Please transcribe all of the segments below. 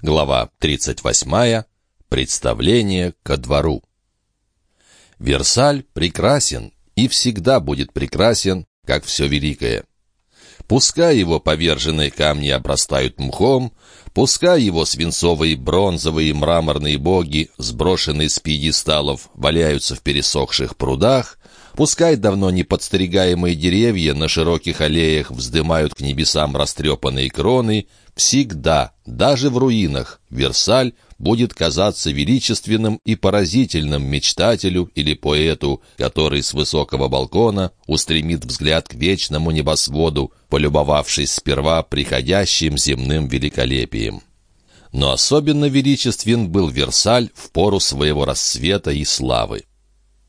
Глава 38. Представление ко двору. Версаль прекрасен и всегда будет прекрасен, как все великое. Пускай его поверженные камни обрастают мхом, пускай его свинцовые, бронзовые, мраморные боги, сброшенные с пьедесталов, валяются в пересохших прудах, Пускай давно не подстерегаемые деревья на широких аллеях вздымают к небесам растрепанные кроны, всегда, даже в руинах, Версаль будет казаться величественным и поразительным мечтателю или поэту, который с высокого балкона устремит взгляд к вечному небосводу, полюбовавшись сперва приходящим земным великолепием. Но особенно величествен был Версаль в пору своего рассвета и славы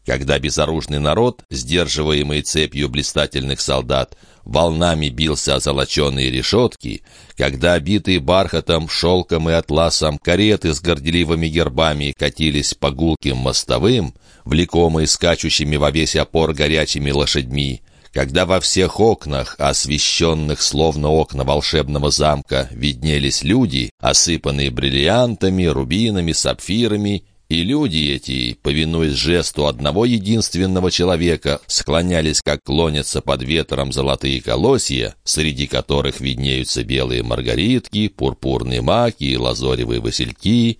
когда безоружный народ, сдерживаемый цепью блистательных солдат, волнами бился о золоченые решетки, когда обитые бархатом, шелком и атласом кареты с горделивыми гербами катились по гулким мостовым, влекомые скачущими во весь опор горячими лошадьми, когда во всех окнах, освещенных словно окна волшебного замка, виднелись люди, осыпанные бриллиантами, рубинами, сапфирами и люди эти, повинуясь жесту одного единственного человека, склонялись, как клонятся под ветром золотые колосья, среди которых виднеются белые маргаритки, пурпурные маки и лазоревые васильки.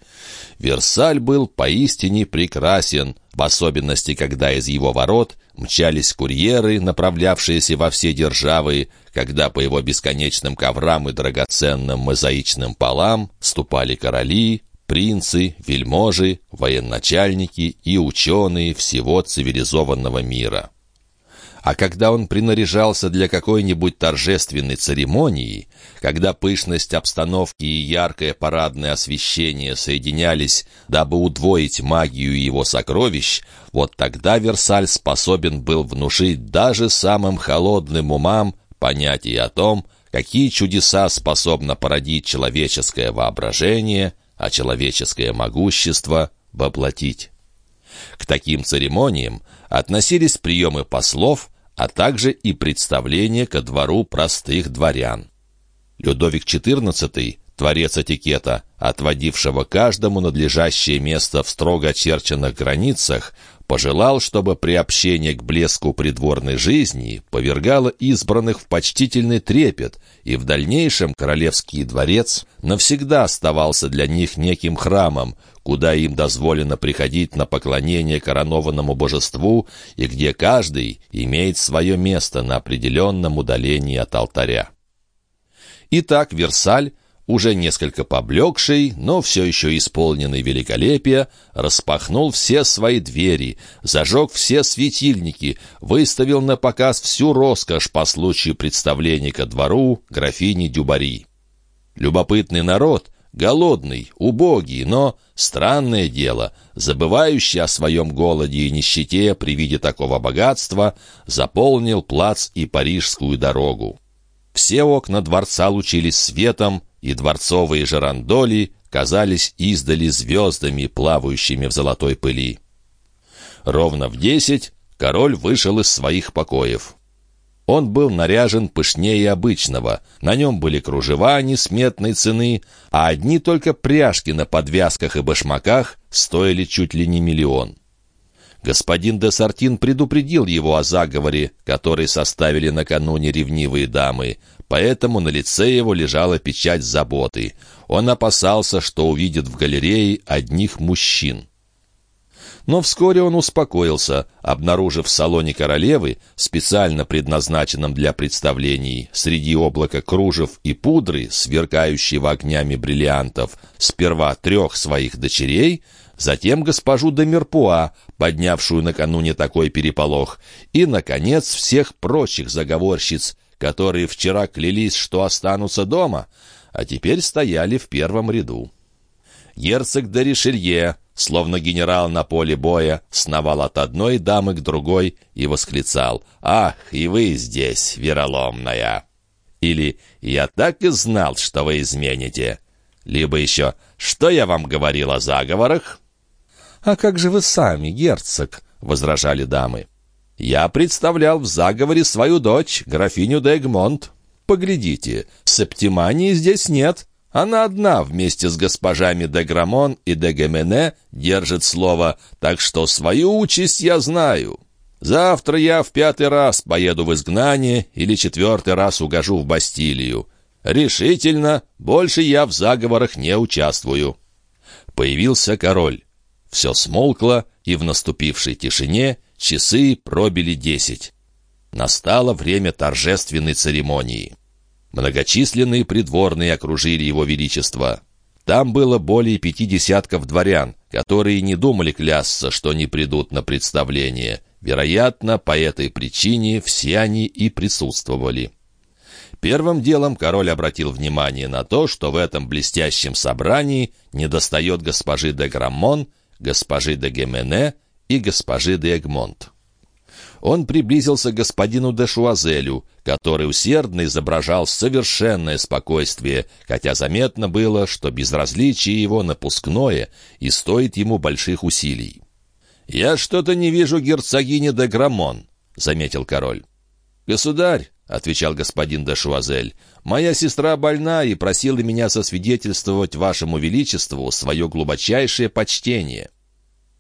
Версаль был поистине прекрасен, в особенности, когда из его ворот мчались курьеры, направлявшиеся во все державы, когда по его бесконечным коврам и драгоценным мозаичным полам ступали короли, принцы, вельможи, военачальники и ученые всего цивилизованного мира. А когда он принаряжался для какой-нибудь торжественной церемонии, когда пышность обстановки и яркое парадное освещение соединялись, дабы удвоить магию его сокровищ, вот тогда Версаль способен был внушить даже самым холодным умам понятие о том, какие чудеса способно породить человеческое воображение – а человеческое могущество воплотить. К таким церемониям относились приемы послов, а также и представления ко двору простых дворян. Людовик XIV, творец этикета, отводившего каждому надлежащее место в строго очерченных границах, пожелал, чтобы приобщение к блеску придворной жизни повергало избранных в почтительный трепет, и в дальнейшем королевский дворец навсегда оставался для них неким храмом, куда им дозволено приходить на поклонение коронованному божеству и где каждый имеет свое место на определенном удалении от алтаря. Итак, Версаль уже несколько поблекший, но все еще исполненный великолепия, распахнул все свои двери, зажег все светильники, выставил на показ всю роскошь по случаю представления ко двору графини Дюбари. Любопытный народ, голодный, убогий, но, странное дело, забывающий о своем голоде и нищете при виде такого богатства, заполнил плац и парижскую дорогу. Все окна дворца лучились светом, и дворцовые жерандоли казались издали звездами, плавающими в золотой пыли. Ровно в десять король вышел из своих покоев. Он был наряжен пышнее обычного, на нем были кружева несметной цены, а одни только пряжки на подвязках и башмаках стоили чуть ли не миллион. Господин де Сартин предупредил его о заговоре, который составили накануне ревнивые дамы, поэтому на лице его лежала печать заботы. Он опасался, что увидит в галерее одних мужчин. Но вскоре он успокоился, обнаружив в салоне королевы, специально предназначенном для представлений, среди облака кружев и пудры, сверкающего огнями бриллиантов, сперва трех своих дочерей — затем госпожу де Мерпуа, поднявшую накануне такой переполох, и, наконец, всех прочих заговорщиц, которые вчера клялись, что останутся дома, а теперь стояли в первом ряду. Герцог де Ришелье, словно генерал на поле боя, сновал от одной дамы к другой и восклицал «Ах, и вы здесь, вероломная!» Или «Я так и знал, что вы измените!» Либо еще «Что я вам говорил о заговорах?» «А как же вы сами, герцог?» — возражали дамы. «Я представлял в заговоре свою дочь, графиню де Эгмонт. Поглядите, Септимании здесь нет. Она одна вместе с госпожами де Грамон и де Гемене держит слово, так что свою участь я знаю. Завтра я в пятый раз поеду в изгнание или четвертый раз угожу в Бастилию. Решительно, больше я в заговорах не участвую». Появился король. Все смолкло, и в наступившей тишине часы пробили десять. Настало время торжественной церемонии. Многочисленные придворные окружили его величество. Там было более пяти десятков дворян, которые не думали клясться, что не придут на представление. Вероятно, по этой причине все они и присутствовали. Первым делом король обратил внимание на то, что в этом блестящем собрании недостает госпожи де Граммон, госпожи де Гемене и госпожи де Эгмонт он приблизился к господину де Шуазелю, который усердно изображал совершенное спокойствие, хотя заметно было, что безразличие его напускное и стоит ему больших усилий. «Я что-то не вижу герцогини де Грамон», — заметил король. «Государь», — отвечал господин де Шуазель, — «моя сестра больна и просила меня сосвидетельствовать вашему величеству свое глубочайшее почтение».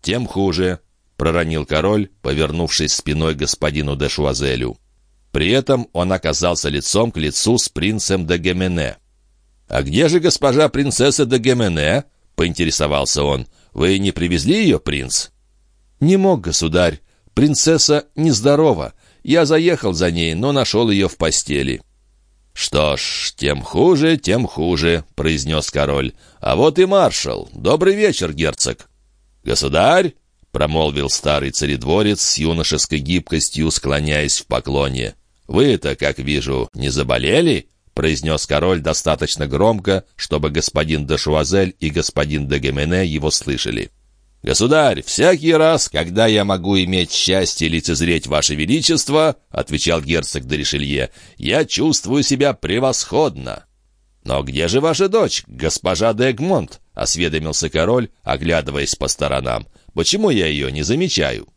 «Тем хуже», проронил король, повернувшись спиной господину де Шуазелю. При этом он оказался лицом к лицу с принцем де Гемене. «А где же госпожа принцесса де Гемене?» — поинтересовался он. «Вы не привезли ее, принц?» «Не мог, государь. Принцесса нездорова. Я заехал за ней, но нашел ее в постели». «Что ж, тем хуже, тем хуже», — произнес король. «А вот и маршал. Добрый вечер, герцог». «Государь!» — промолвил старый царедворец с юношеской гибкостью, склоняясь в поклоне. «Вы-то, как вижу, не заболели?» — произнес король достаточно громко, чтобы господин де Шуазель и господин де Гемене его слышали. «Государь, всякий раз, когда я могу иметь счастье лицезреть ваше величество, — отвечал герцог де Ришелье, — я чувствую себя превосходно». «Но где же ваша дочь, госпожа де Эгмонт?» — осведомился король, оглядываясь по сторонам. Почему я ее не замечаю?»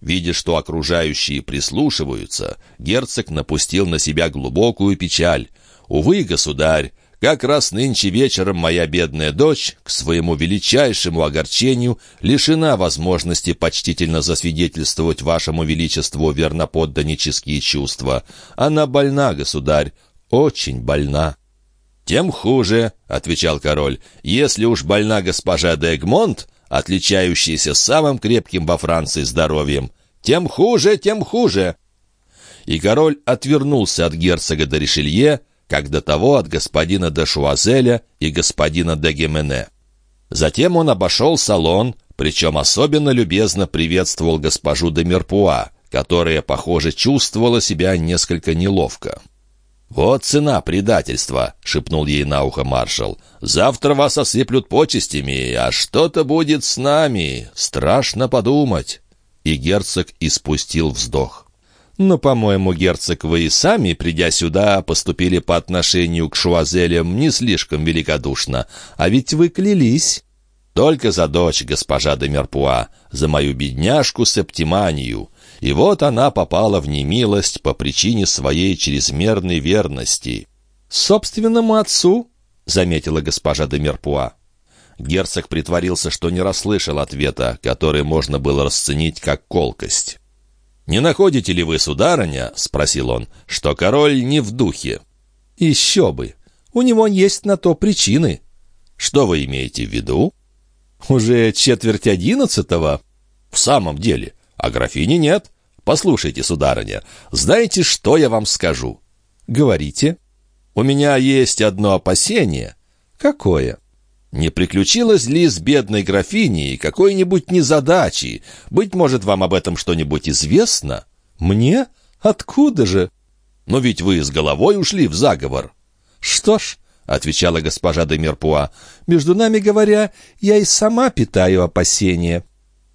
Видя, что окружающие прислушиваются, герцог напустил на себя глубокую печаль. «Увы, государь, как раз нынче вечером моя бедная дочь, к своему величайшему огорчению, лишена возможности почтительно засвидетельствовать вашему величеству верноподданнические чувства. Она больна, государь, очень больна». «Тем хуже», — отвечал король. «Если уж больна госпожа де Эгмонт, отличающийся самым крепким во Франции здоровьем. Тем хуже, тем хуже. И король отвернулся от герцога де Ришелье, как до того от господина де Шуазеля и господина де Гемене. Затем он обошел салон, причем особенно любезно приветствовал госпожу де Мерпуа, которая, похоже, чувствовала себя несколько неловко. «Вот цена предательства», — шепнул ей на ухо маршал. «Завтра вас осыплют почестями, а что-то будет с нами. Страшно подумать». И герцог испустил вздох. «Но, по-моему, герцог, вы и сами, придя сюда, поступили по отношению к шуазелям не слишком великодушно. А ведь вы клялись». «Только за дочь, госпожа де Мерпуа, за мою бедняжку Септиманию. И вот она попала в немилость по причине своей чрезмерной верности. «Собственному отцу?» — заметила госпожа де Мерпуа. Герцог притворился, что не расслышал ответа, который можно было расценить как колкость. «Не находите ли вы, сударыня, — спросил он, — что король не в духе?» «Еще бы! У него есть на то причины». «Что вы имеете в виду?» «Уже четверть одиннадцатого?» «В самом деле, а графини нет. Послушайте, сударыня, знаете, что я вам скажу? Говорите. У меня есть одно опасение. Какое? Не приключилось ли с бедной графиней какой-нибудь незадачи? Быть может, вам об этом что-нибудь известно? Мне? Откуда же? Но ведь вы с головой ушли в заговор. Что ж, — отвечала госпожа де Мерпуа, — между нами говоря, я и сама питаю опасения.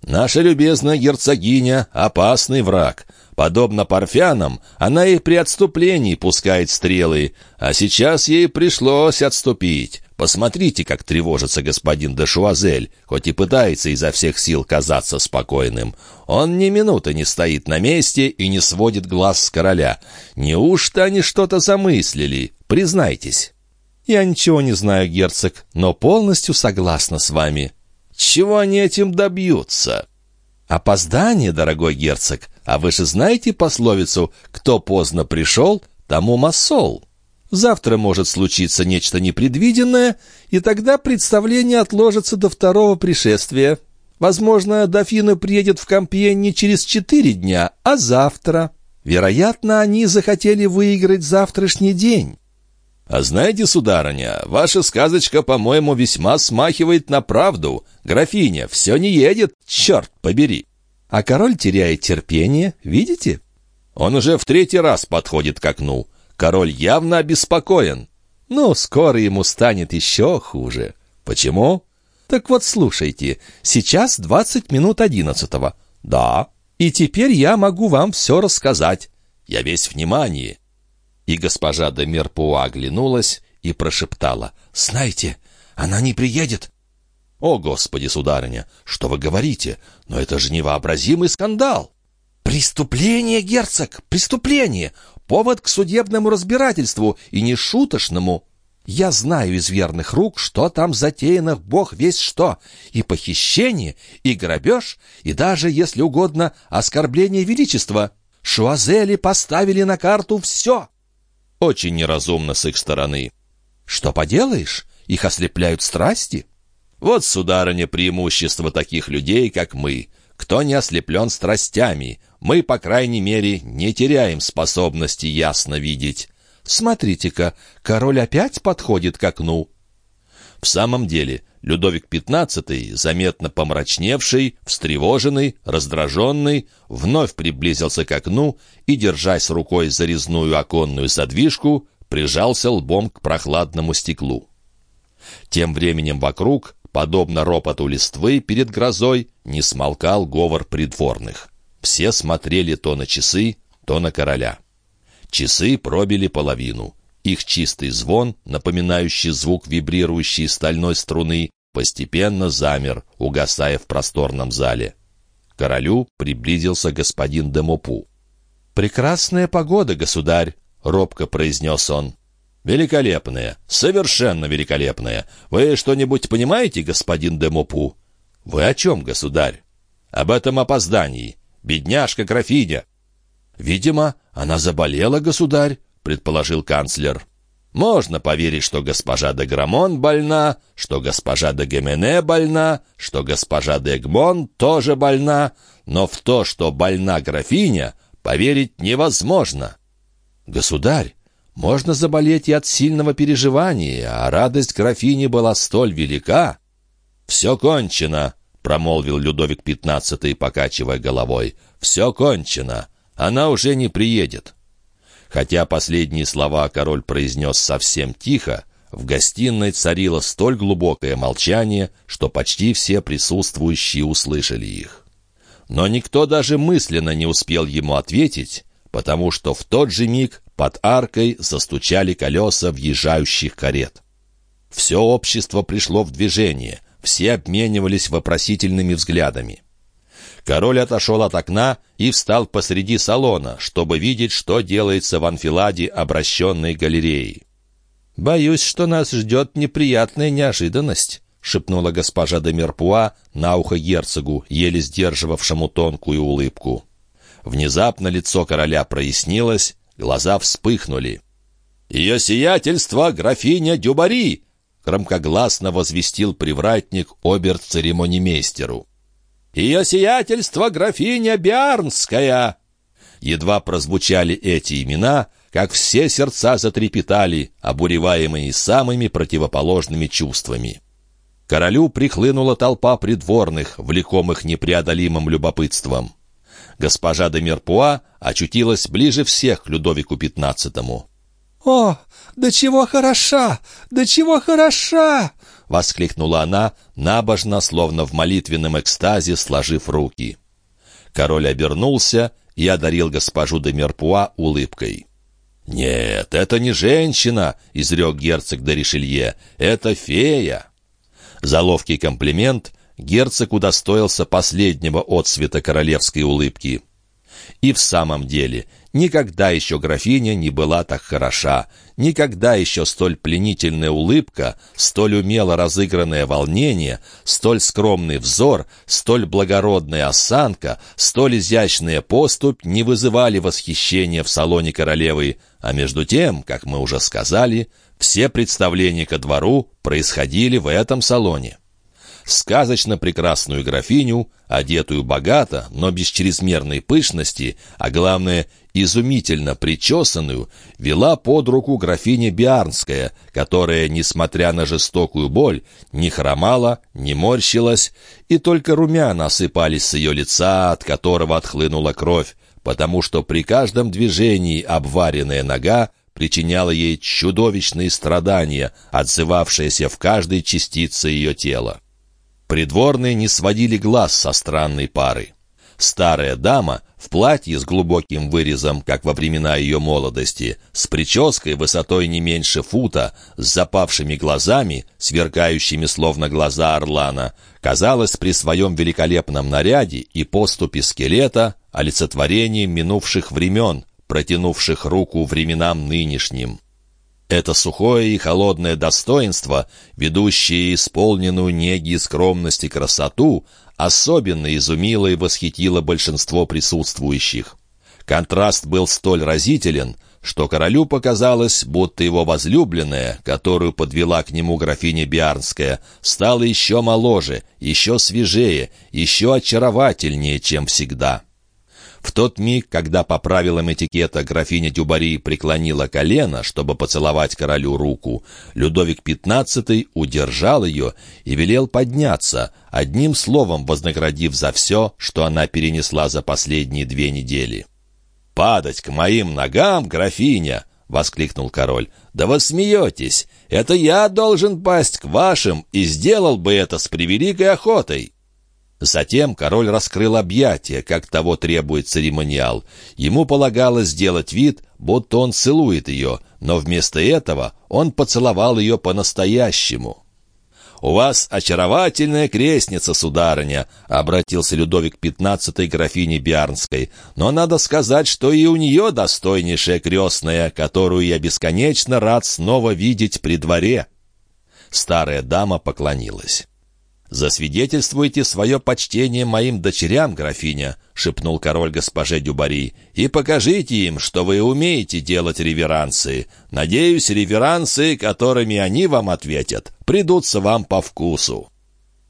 Наша любезная герцогиня — опасный враг. Подобно парфянам, она и при отступлении пускает стрелы, а сейчас ей пришлось отступить. Посмотрите, как тревожится господин де Шуазель, хоть и пытается изо всех сил казаться спокойным. Он ни минуты не стоит на месте и не сводит глаз с короля. Неужто они что-то замыслили? Признайтесь. «Я ничего не знаю, герцог, но полностью согласна с вами». «Чего они этим добьются?» «Опоздание, дорогой герцог. А вы же знаете пословицу «Кто поздно пришел, тому масол». Завтра может случиться нечто непредвиденное, и тогда представление отложится до второго пришествия. Возможно, дофина приедет в Компьен не через четыре дня, а завтра. Вероятно, они захотели выиграть завтрашний день. «А знаете, сударыня, ваша сказочка, по-моему, весьма смахивает на правду. Графиня, все не едет, черт побери!» А король теряет терпение, видите? Он уже в третий раз подходит к окну. Король явно обеспокоен. Ну, скоро ему станет еще хуже. Почему? Так вот, слушайте, сейчас двадцать минут одиннадцатого. Да. И теперь я могу вам все рассказать. Я весь внимание. И госпожа де Мерпуа оглянулась и прошептала. «Знаете, она не приедет». «О, Господи, сударыня, что вы говорите? Но это же невообразимый скандал!» «Преступление, герцог, преступление! Повод к судебному разбирательству, и не шуточному!» Я знаю из верных рук, что там затеяно бог весь что. И похищение, и грабеж, и даже, если угодно, оскорбление величества. Шуазели поставили на карту все. Очень неразумно с их стороны. Что поделаешь? Их ослепляют страсти. Вот, сударыня, преимущество таких людей, как мы. Кто не ослеплен страстями, мы, по крайней мере, не теряем способности ясно видеть. Смотрите-ка, король опять подходит к окну. В самом деле, Людовик XV, заметно помрачневший, встревоженный, раздраженный, вновь приблизился к окну и, держась рукой за резную оконную задвижку, прижался лбом к прохладному стеклу. Тем временем вокруг, подобно ропоту листвы перед грозой, не смолкал говор придворных. Все смотрели то на часы, то на короля. Часы пробили половину. Их чистый звон, напоминающий звук вибрирующей стальной струны, постепенно замер, угасая в просторном зале. К королю приблизился господин Демопу. «Прекрасная погода, государь!» — робко произнес он. «Великолепная, совершенно великолепная. Вы что-нибудь понимаете, господин Демопу?» «Вы о чем, государь?» «Об этом опоздании. Бедняжка графиня». «Видимо, она заболела, государь», — предположил канцлер. «Можно поверить, что госпожа де Грамон больна, что госпожа де Гемене больна, что госпожа де Гмон тоже больна, но в то, что больна графиня, поверить невозможно». «Государь, можно заболеть и от сильного переживания, а радость графини была столь велика». «Все кончено», — промолвил Людовик XV, покачивая головой. «Все кончено. Она уже не приедет». Хотя последние слова король произнес совсем тихо, в гостиной царило столь глубокое молчание, что почти все присутствующие услышали их. Но никто даже мысленно не успел ему ответить, потому что в тот же миг под аркой застучали колеса въезжающих карет. Все общество пришло в движение, все обменивались вопросительными взглядами. Король отошел от окна и встал посреди салона, чтобы видеть, что делается в анфиладе обращенной галереи. «Боюсь, что нас ждет неприятная неожиданность», — шепнула госпожа де Мерпуа на ухо герцогу, еле сдерживавшему тонкую улыбку. Внезапно лицо короля прояснилось, глаза вспыхнули. «Ее сиятельство графиня Дюбари!» — громкогласно возвестил привратник обер-церемонимейстеру. «Ее сиятельство графиня Биарнская!» Едва прозвучали эти имена, как все сердца затрепетали, обуреваемые самыми противоположными чувствами. Королю прихлынула толпа придворных, влекомых непреодолимым любопытством. Госпожа де Мерпуа очутилась ближе всех к Людовику XV. «О, да чего хороша! Да чего хороша!» — воскликнула она, набожно, словно в молитвенном экстазе, сложив руки. Король обернулся и одарил госпожу де Мерпуа улыбкой. «Нет, это не женщина», — изрек герцог де Ришелье, — «это фея». За ловкий комплимент герцог удостоился последнего отсвета королевской улыбки. И в самом деле, никогда еще графиня не была так хороша, никогда еще столь пленительная улыбка, столь умело разыгранное волнение, столь скромный взор, столь благородная осанка, столь изящная поступь не вызывали восхищения в салоне королевы, а между тем, как мы уже сказали, все представления ко двору происходили в этом салоне сказочно прекрасную графиню, одетую богато, но без чрезмерной пышности, а главное, изумительно причесанную, вела под руку графиня Биарнская, которая, несмотря на жестокую боль, не хромала, не морщилась, и только румяна осыпались с ее лица, от которого отхлынула кровь, потому что при каждом движении обваренная нога причиняла ей чудовищные страдания, отзывавшиеся в каждой частице ее тела. Придворные не сводили глаз со странной пары. Старая дама в платье с глубоким вырезом, как во времена ее молодости, с прической высотой не меньше фута, с запавшими глазами, сверкающими словно глаза орлана, казалось при своем великолепном наряде и поступе скелета олицетворением минувших времен, протянувших руку временам нынешним. Это сухое и холодное достоинство, ведущее исполненную неги и скромности красоту, особенно изумило и восхитило большинство присутствующих. Контраст был столь разителен, что королю показалось, будто его возлюбленная, которую подвела к нему графиня Биарнская, стала еще моложе, еще свежее, еще очаровательнее, чем всегда. В тот миг, когда по правилам этикета графиня Дюбари преклонила колено, чтобы поцеловать королю руку, Людовик XV удержал ее и велел подняться, одним словом вознаградив за все, что она перенесла за последние две недели. «Падать к моим ногам, графиня!» — воскликнул король. «Да вы смеетесь! Это я должен пасть к вашим, и сделал бы это с превеликой охотой!» Затем король раскрыл объятия, как того требует церемониал. Ему полагалось сделать вид, будто он целует ее, но вместо этого он поцеловал ее по-настоящему. «У вас очаровательная крестница, сударыня», — обратился Людовик XV графине Биарнской. «Но надо сказать, что и у нее достойнейшая крестная, которую я бесконечно рад снова видеть при дворе». Старая дама поклонилась. «Засвидетельствуйте свое почтение моим дочерям, графиня», — шепнул король госпоже Дюбари, «и покажите им, что вы умеете делать реверансы. Надеюсь, реверансы, которыми они вам ответят, придутся вам по вкусу».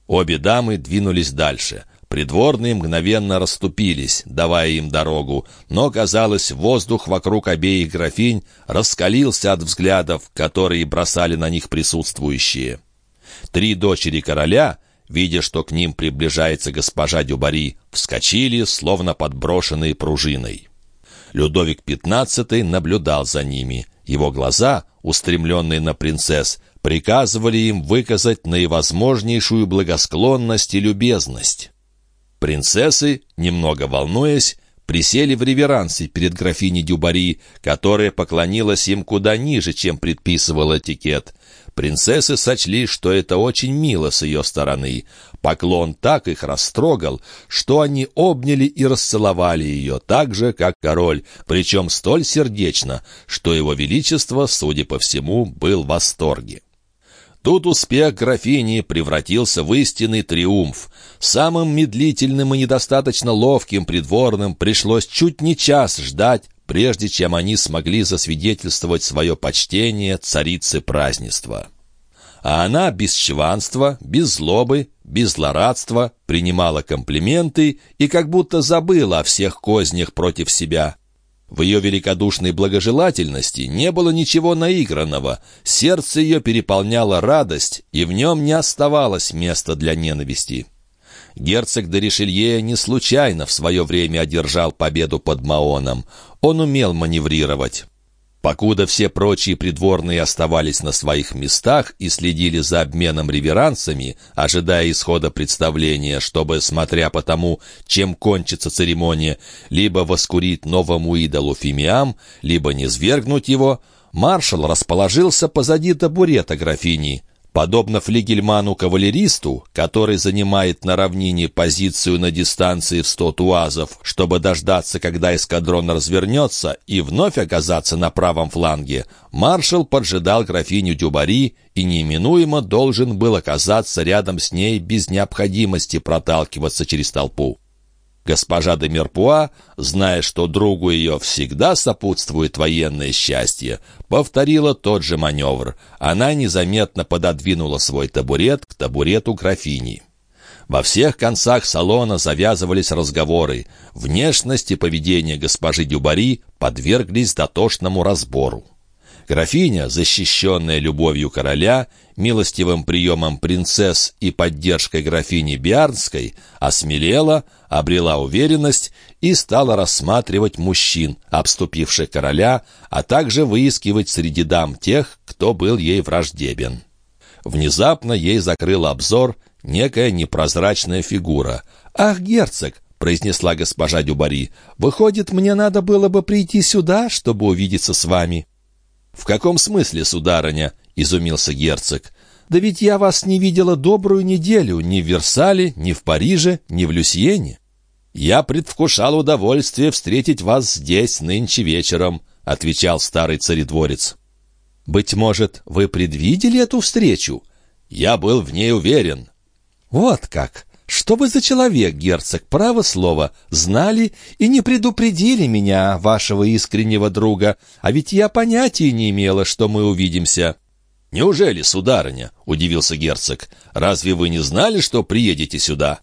Обе дамы двинулись дальше. Придворные мгновенно расступились, давая им дорогу, но, казалось, воздух вокруг обеих графинь раскалился от взглядов, которые бросали на них присутствующие. Три дочери короля видя, что к ним приближается госпожа Дюбари, вскочили, словно подброшенные пружиной. Людовик XV наблюдал за ними. Его глаза, устремленные на принцесс, приказывали им выказать наивозможнейшую благосклонность и любезность. Принцессы, немного волнуясь, присели в реверансе перед графиней Дюбари, которая поклонилась им куда ниже, чем предписывал этикет. Принцессы сочли, что это очень мило с ее стороны. Поклон так их растрогал, что они обняли и расцеловали ее так же, как король, причем столь сердечно, что его величество, судя по всему, был в восторге. Тут успех графини превратился в истинный триумф. Самым медлительным и недостаточно ловким придворным пришлось чуть не час ждать, прежде чем они смогли засвидетельствовать свое почтение царице празднества. А она без чванства, без злобы, без злорадства принимала комплименты и как будто забыла о всех кознях против себя. В ее великодушной благожелательности не было ничего наигранного, сердце ее переполняло радость, и в нем не оставалось места для ненависти. Герцог де Ришелье не случайно в свое время одержал победу под Маоном. Он умел маневрировать. Покуда все прочие придворные оставались на своих местах и следили за обменом реверансами, ожидая исхода представления, чтобы, смотря по тому, чем кончится церемония, либо воскурить новому идолу фимиам, либо низвергнуть его, маршал расположился позади табурета графини. Подобно флигельману-кавалеристу, который занимает на равнине позицию на дистанции в сто туазов, чтобы дождаться, когда эскадрон развернется, и вновь оказаться на правом фланге, маршал поджидал графиню Дюбари и неминуемо должен был оказаться рядом с ней без необходимости проталкиваться через толпу. Госпожа де Мерпуа, зная, что другу ее всегда сопутствует военное счастье, повторила тот же маневр. Она незаметно пододвинула свой табурет к табурету графини. Во всех концах салона завязывались разговоры. Внешность и поведение госпожи Дюбари подверглись дотошному разбору. Графиня, защищенная любовью короля, милостивым приемом принцесс и поддержкой графини Биарнской, осмелела, обрела уверенность и стала рассматривать мужчин, обступивших короля, а также выискивать среди дам тех, кто был ей враждебен. Внезапно ей закрыл обзор некая непрозрачная фигура. «Ах, герцог!» — произнесла госпожа Дюбари. «Выходит, мне надо было бы прийти сюда, чтобы увидеться с вами». «В каком смысле, сударыня?» — изумился герцог. «Да ведь я вас не видела добрую неделю ни в Версале, ни в Париже, ни в Люсьене». «Я предвкушал удовольствие встретить вас здесь нынче вечером», — отвечал старый царедворец. «Быть может, вы предвидели эту встречу?» «Я был в ней уверен». «Вот как! Что вы за человек, герцог, право слово, знали и не предупредили меня, вашего искреннего друга, а ведь я понятия не имела, что мы увидимся». «Неужели, сударыня?» — удивился герцог. «Разве вы не знали, что приедете сюда?»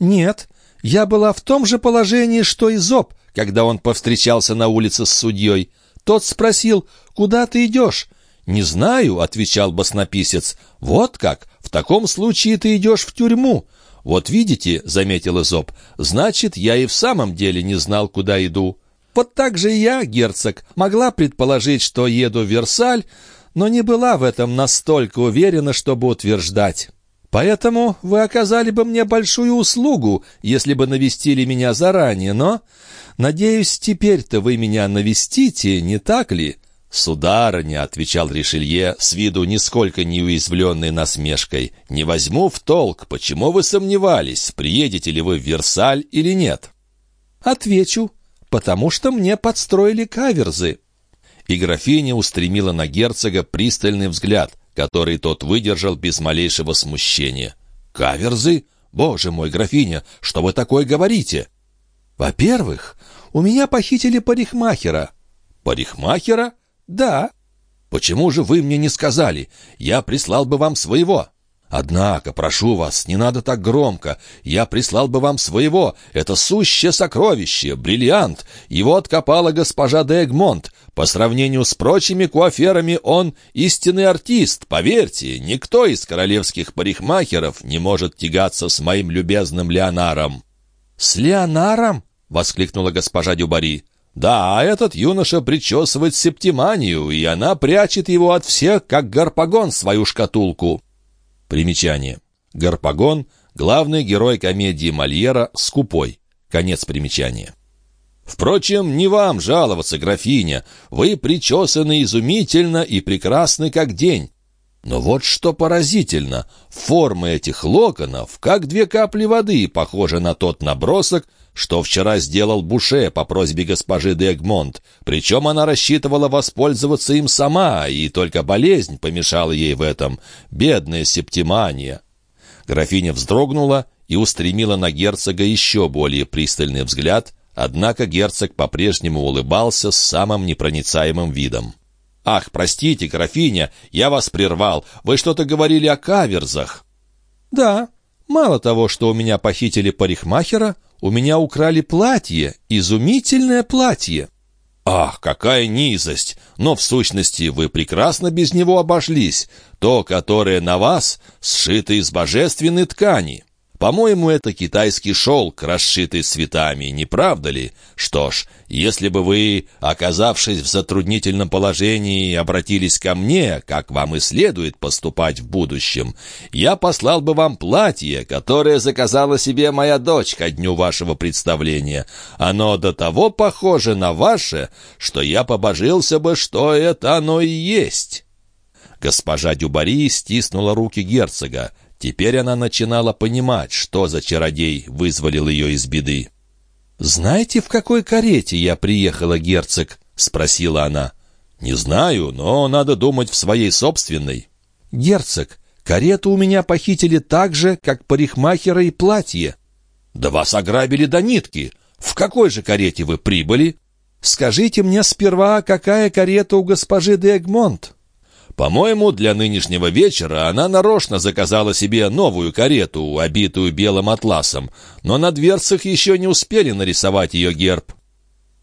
«Нет, я была в том же положении, что и Зоб, когда он повстречался на улице с судьей. Тот спросил, куда ты идешь?» «Не знаю», — отвечал баснописец. «Вот как? В таком случае ты идешь в тюрьму. «Вот видите», — заметил Изоб, — «значит, я и в самом деле не знал, куда иду». «Вот так же и я, герцог, могла предположить, что еду в Версаль, но не была в этом настолько уверена, чтобы утверждать. Поэтому вы оказали бы мне большую услугу, если бы навестили меня заранее, но, надеюсь, теперь-то вы меня навестите, не так ли?» «Сударыня», — отвечал Ришелье, с виду нисколько не уязвленный насмешкой, «не возьму в толк, почему вы сомневались, приедете ли вы в Версаль или нет?» «Отвечу, потому что мне подстроили каверзы». И графиня устремила на герцога пристальный взгляд, который тот выдержал без малейшего смущения. «Каверзы? Боже мой, графиня, что вы такое говорите?» «Во-первых, у меня похитили парикмахера». «Парикмахера?» «Да». «Почему же вы мне не сказали? Я прислал бы вам своего». «Однако, прошу вас, не надо так громко. Я прислал бы вам своего. Это сущее сокровище, бриллиант. Его откопала госпожа де Эгмонт. По сравнению с прочими куаферами он истинный артист. Поверьте, никто из королевских парикмахеров не может тягаться с моим любезным Леонаром». «С Леонаром?» — воскликнула госпожа Дюбари. Да, этот юноша причесывает септиманию, и она прячет его от всех, как гарпагон свою шкатулку. Примечание. Гарпагон — главный герой комедии Мольера «Скупой». Конец примечания. Впрочем, не вам жаловаться, графиня. Вы причесаны изумительно и прекрасны, как день. Но вот что поразительно. Форма этих локонов, как две капли воды, похожа на тот набросок, что вчера сделал Буше по просьбе госпожи де Эгмонт. Причем она рассчитывала воспользоваться им сама, и только болезнь помешала ей в этом. Бедная септимания. Графиня вздрогнула и устремила на герцога еще более пристальный взгляд, однако герцог по-прежнему улыбался с самым непроницаемым видом. «Ах, простите, графиня, я вас прервал. Вы что-то говорили о каверзах». «Да, мало того, что у меня похитили парикмахера, у меня украли платье, изумительное платье». «Ах, какая низость! Но в сущности вы прекрасно без него обошлись. То, которое на вас, сшито из божественной ткани». По-моему, это китайский шелк, расшитый цветами, не правда ли? Что ж, если бы вы, оказавшись в затруднительном положении, обратились ко мне, как вам и следует поступать в будущем, я послал бы вам платье, которое заказала себе моя дочь ко дню вашего представления. Оно до того похоже на ваше, что я побожился бы, что это оно и есть». Госпожа Дюбари стиснула руки герцога. Теперь она начинала понимать, что за чародей вызволил ее из беды. «Знаете, в какой карете я приехала, герцог?» — спросила она. «Не знаю, но надо думать в своей собственной». «Герцог, карету у меня похитили так же, как парикмахера и платье». «Да вас ограбили до нитки. В какой же карете вы прибыли?» «Скажите мне сперва, какая карета у госпожи де Эгмонт?» По-моему, для нынешнего вечера она нарочно заказала себе новую карету, обитую белым атласом, но на дверцах еще не успели нарисовать ее герб.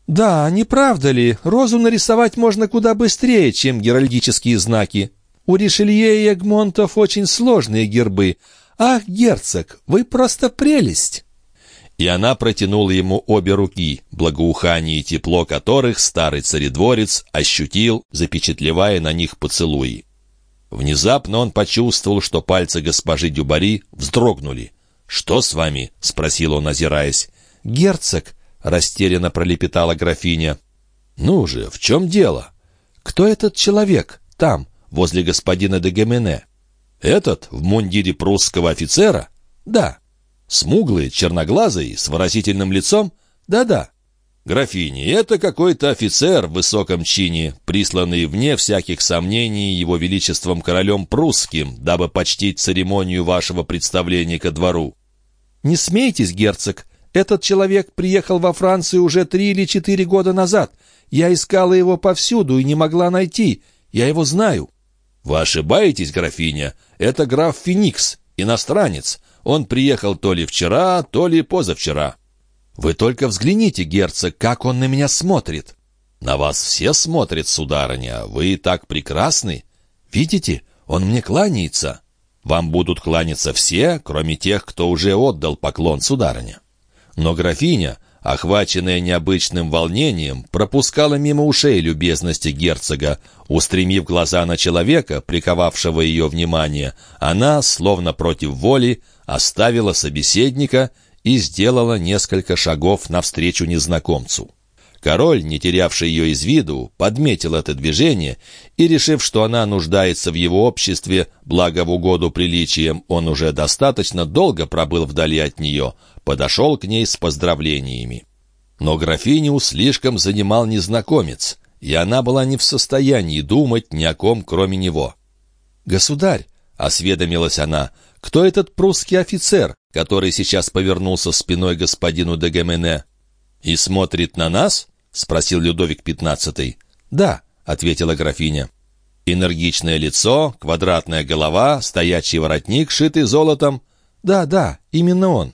«Да, не правда ли? Розу нарисовать можно куда быстрее, чем геральдические знаки. У Ришелье и Эгмонтов очень сложные гербы. Ах, герцог, вы просто прелесть!» И она протянула ему обе руки, благоухание и тепло которых старый царедворец ощутил, запечатлевая на них поцелуи. Внезапно он почувствовал, что пальцы госпожи Дюбари вздрогнули. «Что с вами?» — спросил он, озираясь. «Герцог!» — растерянно пролепетала графиня. «Ну же, в чем дело?» «Кто этот человек? Там, возле господина де Гемене?» «Этот? В мундире прусского офицера?» «Да». Смуглый, черноглазый, с выразительным лицом? Да-да. Графини, это какой-то офицер в высоком чине, присланный вне всяких сомнений его величеством королем прусским, дабы почтить церемонию вашего представления ко двору. Не смейтесь, герцог. Этот человек приехал во Францию уже три или четыре года назад. Я искала его повсюду и не могла найти. Я его знаю. Вы ошибаетесь, графиня. Это граф Феникс, иностранец. Он приехал то ли вчера, то ли позавчера. Вы только взгляните, герцог, как он на меня смотрит. На вас все смотрят, сударыня. Вы так прекрасны. Видите, он мне кланяется. Вам будут кланяться все, кроме тех, кто уже отдал поклон, сударыня. Но графиня, охваченная необычным волнением, пропускала мимо ушей любезности герцога. Устремив глаза на человека, приковавшего ее внимание, она, словно против воли, оставила собеседника и сделала несколько шагов навстречу незнакомцу. Король, не терявший ее из виду, подметил это движение и, решив, что она нуждается в его обществе, благо в угоду приличием, он уже достаточно долго пробыл вдали от нее, подошел к ней с поздравлениями. Но графиню слишком занимал незнакомец, и она была не в состоянии думать ни о ком, кроме него. «Государь!» — осведомилась она — кто этот прусский офицер, который сейчас повернулся спиной господину де Гемене? «И смотрит на нас?» — спросил Людовик XV. «Да», — ответила графиня. «Энергичное лицо, квадратная голова, стоячий воротник, шитый золотом?» «Да, да, именно он».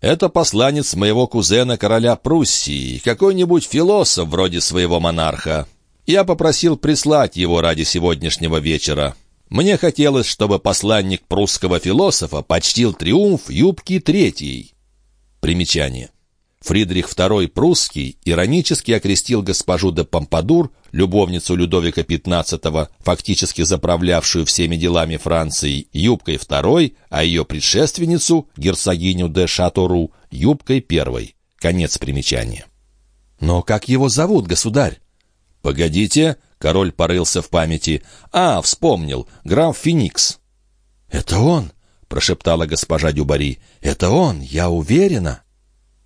«Это посланец моего кузена короля Пруссии, какой-нибудь философ вроде своего монарха. Я попросил прислать его ради сегодняшнего вечера. Мне хотелось, чтобы посланник прусского философа почтил триумф юбки третьей. Примечание. Фридрих II прусский иронически окрестил госпожу де Помпадур, любовницу Людовика XV, фактически заправлявшую всеми делами Франции, юбкой второй, а ее предшественницу, герцогиню де Шатору, юбкой первой. Конец примечания. «Но как его зовут, государь?» «Погодите», — король порылся в памяти. «А, вспомнил, граф Феникс». «Это он», — прошептала госпожа Дюбари. «Это он, я уверена».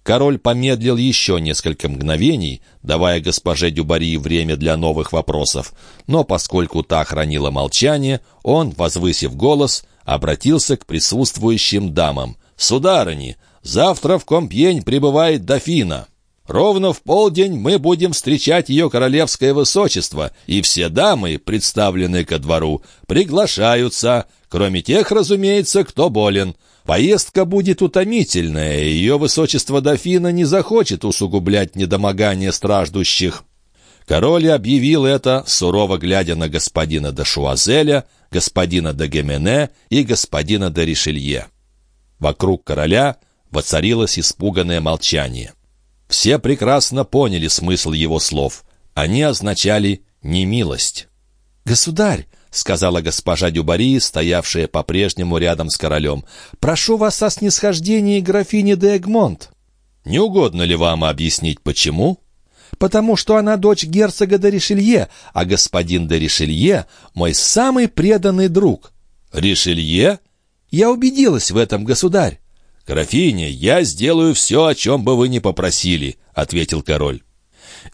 Король помедлил еще несколько мгновений, давая госпоже Дюбари время для новых вопросов, но поскольку та хранила молчание, он, возвысив голос, обратился к присутствующим дамам. «Сударыни, завтра в Компьень прибывает дофина». Ровно в полдень мы будем встречать ее королевское высочество, и все дамы, представленные ко двору, приглашаются, кроме тех, разумеется, кто болен. Поездка будет утомительная, и ее высочество дофина не захочет усугублять недомогание страждущих. Король объявил это, сурово глядя на господина де Шуазеля, господина де Гемене и господина де Ришелье. Вокруг короля воцарилось испуганное молчание. Все прекрасно поняли смысл его слов. Они означали «немилость». «Государь», — сказала госпожа Дюбари, стоявшая по-прежнему рядом с королем, «прошу вас о снисхождении графини де Эгмонт». «Не угодно ли вам объяснить, почему?» потому что она дочь герцога де Ришелье, а господин де Ришелье — мой самый преданный друг». «Ришелье?» «Я убедилась в этом, государь». «Графиня, я сделаю все, о чем бы вы ни попросили», — ответил король.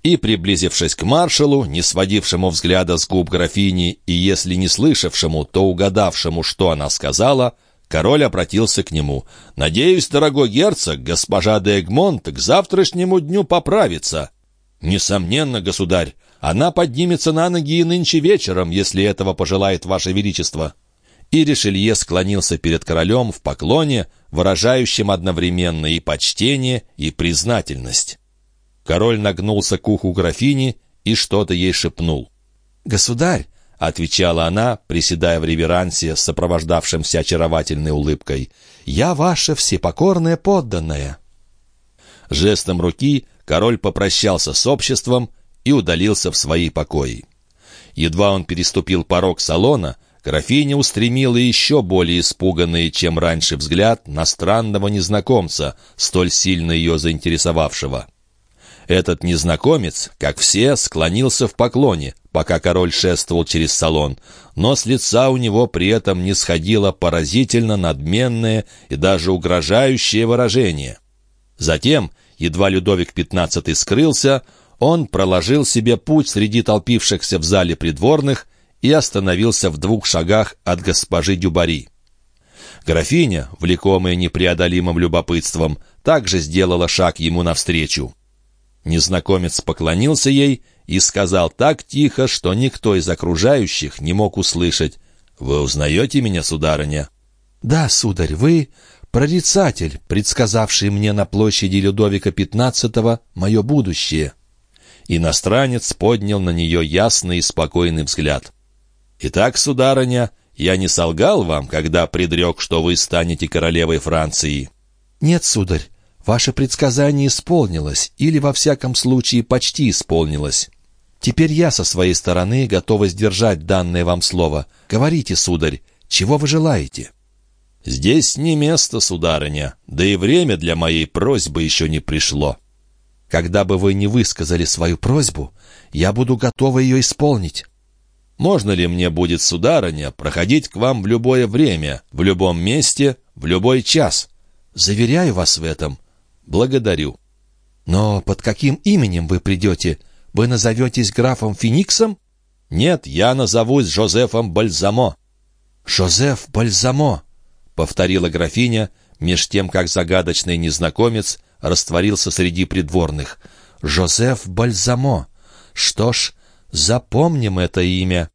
И, приблизившись к маршалу, не сводившему взгляда с губ графини и, если не слышавшему, то угадавшему, что она сказала, король обратился к нему. «Надеюсь, дорогой герцог, госпожа де Эгмонт к завтрашнему дню поправится». «Несомненно, государь, она поднимется на ноги и нынче вечером, если этого пожелает ваше величество». И Ришелье склонился перед королем в поклоне, выражающем одновременно и почтение, и признательность. Король нагнулся к уху графини и что-то ей шепнул. «Государь!» — отвечала она, приседая в реверансе, сопровождавшимся очаровательной улыбкой. «Я ваша всепокорная подданная!» Жестом руки король попрощался с обществом и удалился в свои покои. Едва он переступил порог салона, графиня устремила еще более испуганный, чем раньше взгляд на странного незнакомца, столь сильно ее заинтересовавшего. Этот незнакомец, как все, склонился в поклоне, пока король шествовал через салон, но с лица у него при этом не сходило поразительно надменное и даже угрожающее выражение. Затем, едва Людовик XV скрылся, он проложил себе путь среди толпившихся в зале придворных и остановился в двух шагах от госпожи Дюбари. Графиня, влекомая непреодолимым любопытством, также сделала шаг ему навстречу. Незнакомец поклонился ей и сказал так тихо, что никто из окружающих не мог услышать. «Вы узнаете меня, сударыня?» «Да, сударь, вы прорицатель, предсказавший мне на площади Людовика XV мое будущее». Иностранец поднял на нее ясный и спокойный взгляд. «Итак, сударыня, я не солгал вам, когда предрек, что вы станете королевой Франции?» «Нет, сударь, Ваше предсказание исполнилось, или, во всяком случае, почти исполнилось. Теперь я со своей стороны готова сдержать данное вам слово. Говорите, сударь, чего вы желаете?» «Здесь не место, сударыня, да и время для моей просьбы еще не пришло». «Когда бы вы не высказали свою просьбу, я буду готова ее исполнить». «Можно ли мне будет, сударыня, проходить к вам в любое время, в любом месте, в любой час?» «Заверяю вас в этом. «Благодарю». «Но под каким именем вы придете? Вы назоветесь графом Фениксом?» «Нет, я назовусь Жозефом Бальзамо». «Жозеф Бальзамо», — повторила графиня, меж тем, как загадочный незнакомец растворился среди придворных. «Жозеф Бальзамо. Что ж, запомним это имя».